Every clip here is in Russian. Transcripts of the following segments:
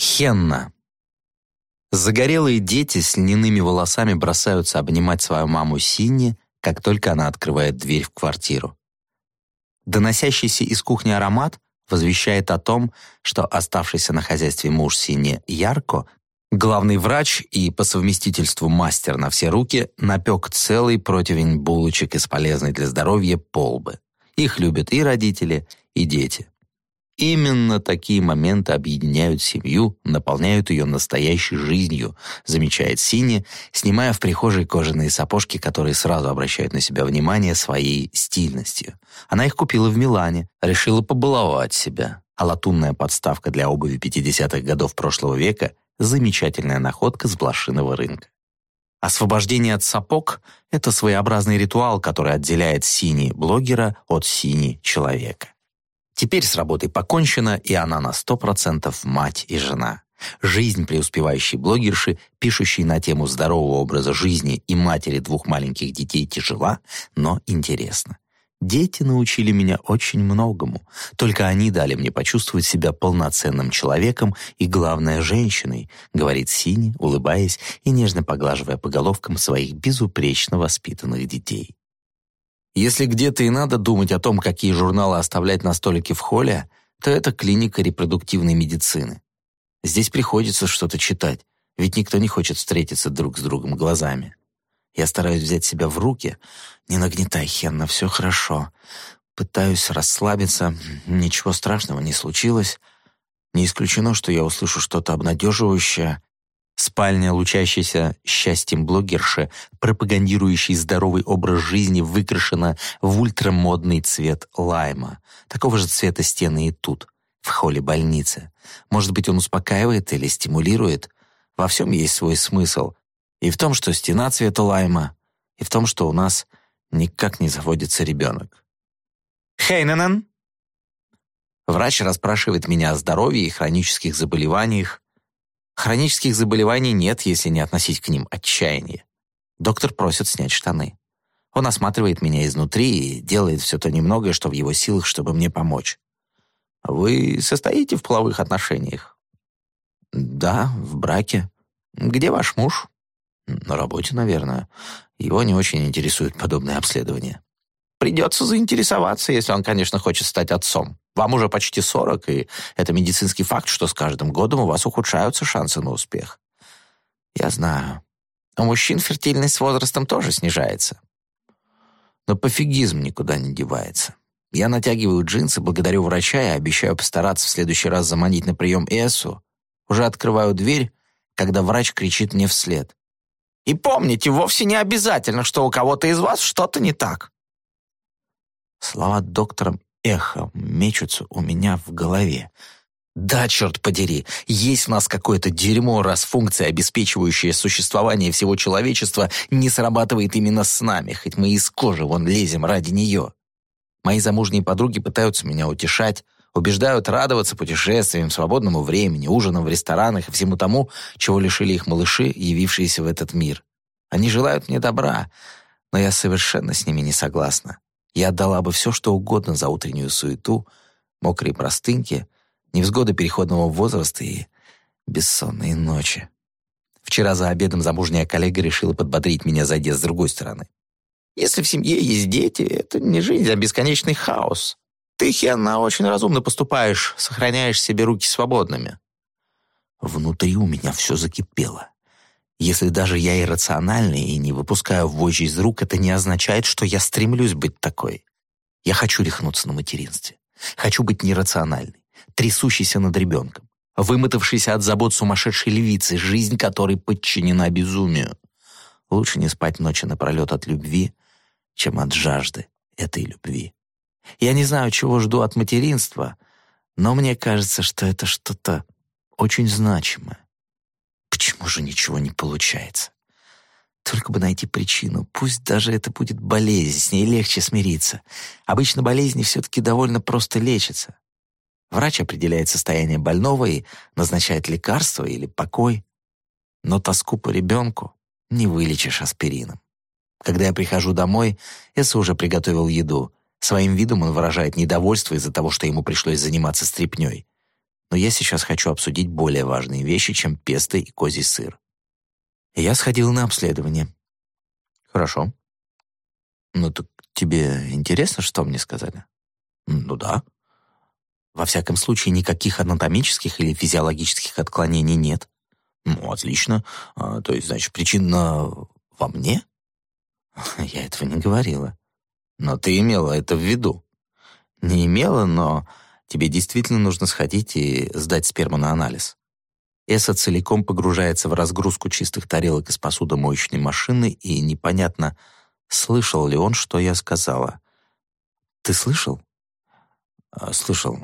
Хенна. Загорелые дети с льняными волосами бросаются обнимать свою маму Синни, как только она открывает дверь в квартиру. Доносящийся из кухни аромат возвещает о том, что оставшийся на хозяйстве муж Синни Ярко, главный врач и по совместительству мастер на все руки, напек целый противень булочек из полезной для здоровья полбы. Их любят и родители, и дети. Именно такие моменты объединяют семью, наполняют ее настоящей жизнью, замечает Сини, снимая в прихожей кожаные сапожки, которые сразу обращают на себя внимание своей стильностью. Она их купила в Милане, решила побаловать себя. А латунная подставка для обуви 50-х годов прошлого века – замечательная находка с блошиного рынка. Освобождение от сапог – это своеобразный ритуал, который отделяет синий блогера от синий человека. Теперь с работой покончено, и она на сто процентов мать и жена. Жизнь преуспевающей блогерши, пишущей на тему здорового образа жизни и матери двух маленьких детей тяжела, но интересна. Дети научили меня очень многому. Только они дали мне почувствовать себя полноценным человеком и, главное, женщиной, говорит Сини, улыбаясь и нежно поглаживая по головкам своих безупречно воспитанных детей. Если где-то и надо думать о том, какие журналы оставлять на столике в холле, то это клиника репродуктивной медицины. Здесь приходится что-то читать, ведь никто не хочет встретиться друг с другом глазами. Я стараюсь взять себя в руки. Не нагнетай, Хенна, все хорошо. Пытаюсь расслабиться, ничего страшного не случилось. Не исключено, что я услышу что-то обнадеживающее, Спальня, лучащаяся счастьем блогерши, пропагандирующей здоровый образ жизни, выкрашена в ультрамодный цвет лайма. Такого же цвета стены и тут, в холле больницы. Может быть, он успокаивает или стимулирует? Во всем есть свой смысл. И в том, что стена цвета лайма, и в том, что у нас никак не заводится ребенок. «Хейненен!» Врач расспрашивает меня о здоровье и хронических заболеваниях, Хронических заболеваний нет, если не относить к ним отчаяние. Доктор просит снять штаны. Он осматривает меня изнутри и делает все то немногое, что в его силах, чтобы мне помочь. «Вы состоите в половых отношениях?» «Да, в браке». «Где ваш муж?» «На работе, наверное. Его не очень интересует подобное обследование». «Придется заинтересоваться, если он, конечно, хочет стать отцом». Вам уже почти 40, и это медицинский факт, что с каждым годом у вас ухудшаются шансы на успех. Я знаю. У мужчин фертильность с возрастом тоже снижается. Но пофигизм никуда не девается. Я натягиваю джинсы, благодарю врача и обещаю постараться в следующий раз заманить на прием Эсу. Уже открываю дверь, когда врач кричит мне вслед. «И помните, вовсе не обязательно, что у кого-то из вас что-то не так». Слова доктора эхом мечутся у меня в голове. Да, черт подери, есть у нас какое-то дерьмо, раз функция, обеспечивающая существование всего человечества, не срабатывает именно с нами, хоть мы из кожи вон лезем ради нее. Мои замужние подруги пытаются меня утешать, убеждают радоваться путешествиям, свободному времени, ужинам в ресторанах и всему тому, чего лишили их малыши, явившиеся в этот мир. Они желают мне добра, но я совершенно с ними не согласна. Я отдала бы все, что угодно за утреннюю суету, мокрые простынки, невзгоды переходного возраста и бессонные ночи. Вчера за обедом замужняя коллега решила подбодрить меня, зайдя с другой стороны. «Если в семье есть дети, это не жизнь, а бесконечный хаос. Ты, Хенна, очень разумно поступаешь, сохраняешь себе руки свободными». Внутри у меня все закипело. Если даже я иррациональный и не выпускаю вожжи из рук, это не означает, что я стремлюсь быть такой. Я хочу рехнуться на материнстве. Хочу быть нерациональной, трясущейся над ребенком, вымотавшейся от забот сумасшедшей львицы, жизнь которой подчинена безумию. Лучше не спать ночи напролет от любви, чем от жажды этой любви. Я не знаю, чего жду от материнства, но мне кажется, что это что-то очень значимое. Почему же ничего не получается? Только бы найти причину, пусть даже это будет болезнь, с ней легче смириться. Обычно болезни все-таки довольно просто лечатся. Врач определяет состояние больного и назначает лекарство или покой. Но тоску по ребенку не вылечишь аспирином. Когда я прихожу домой, Эсса уже приготовил еду. Своим видом он выражает недовольство из-за того, что ему пришлось заниматься стряпнёй. Но я сейчас хочу обсудить более важные вещи, чем песто и козий сыр. Я сходил на обследование. Хорошо. Ну так тебе интересно, что мне сказали? Ну да. Во всяком случае, никаких анатомических или физиологических отклонений нет. Ну, отлично. А, то есть, значит, причина во мне? Я этого не говорила. Но ты имела это в виду. Не имела, но тебе действительно нужно сходить и сдать сперму на анализ. Эса целиком погружается в разгрузку чистых тарелок из посудомоечной машины, и непонятно, слышал ли он, что я сказала. «Ты слышал?» а, «Слышал.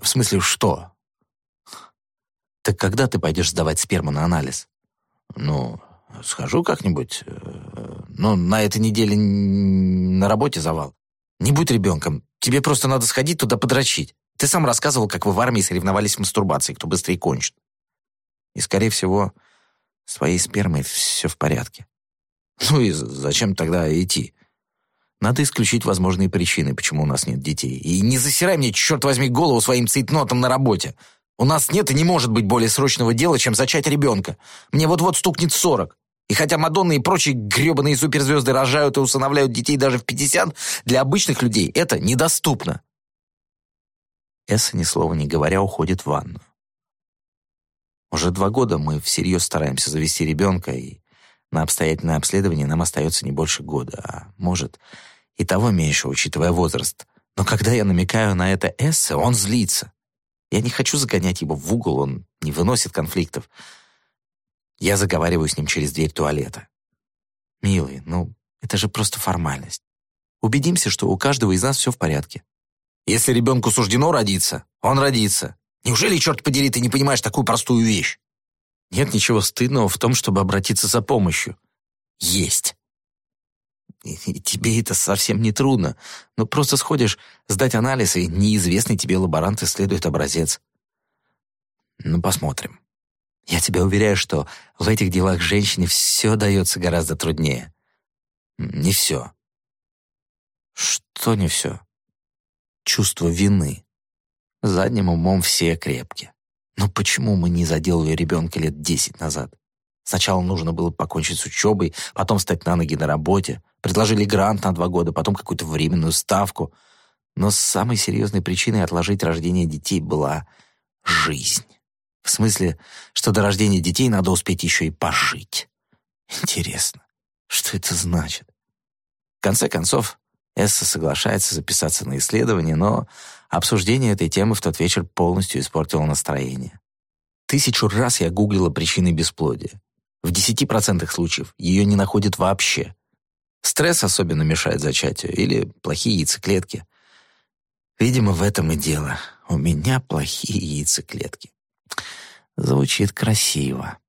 В смысле, что?» «Так когда ты пойдешь сдавать сперму на анализ?» «Ну, схожу как-нибудь. Э, но на этой неделе на работе завал. Не будь ребенком. Тебе просто надо сходить туда подрочить. Ты сам рассказывал, как вы в армии соревновались в мастурбации, кто быстрее кончит. И, скорее всего, с твоей спермой все в порядке. Ну и зачем тогда идти? Надо исключить возможные причины, почему у нас нет детей. И не засирай мне, черт возьми, голову своим цейтнотом на работе. У нас нет и не может быть более срочного дела, чем зачать ребенка. Мне вот-вот стукнет сорок. И хотя Мадонны и прочие гребаные суперзвезды рожают и усыновляют детей даже в 50, для обычных людей это недоступно. Эсса, ни слова не говоря, уходит в ванную. Уже два года мы всерьез стараемся завести ребенка, и на обстоятельное обследование нам остается не больше года, а может, и того меньше, учитывая возраст. Но когда я намекаю на это Эссе, он злится. Я не хочу загонять его в угол, он не выносит конфликтов. Я заговариваю с ним через дверь туалета. «Милый, ну, это же просто формальность. Убедимся, что у каждого из нас все в порядке. Если ребенку суждено родиться, он родится. Неужели, черт подери, ты не понимаешь такую простую вещь? Нет ничего стыдного в том, чтобы обратиться за помощью. Есть. И, и тебе это совсем не трудно. Ну, просто сходишь сдать анализ, и неизвестный тебе лаборант исследует образец. Ну, посмотрим. Я тебя уверяю, что в этих делах женщине все дается гораздо труднее. Не все. Что не все? Чувство вины. Задним умом все крепки. Но почему мы не заделали ребенка лет десять назад? Сначала нужно было покончить с учебой, потом встать на ноги на работе. Предложили грант на два года, потом какую-то временную ставку. Но самой серьезной причиной отложить рождение детей была жизнь. В смысле, что до рождения детей надо успеть еще и пожить. Интересно, что это значит? В конце концов, Эсса соглашается записаться на исследование, но обсуждение этой темы в тот вечер полностью испортило настроение. Тысячу раз я гуглила причины бесплодия. В 10% случаев ее не находят вообще. Стресс особенно мешает зачатию или плохие яйцеклетки. Видимо, в этом и дело. У меня плохие яйцеклетки. Звучит красиво.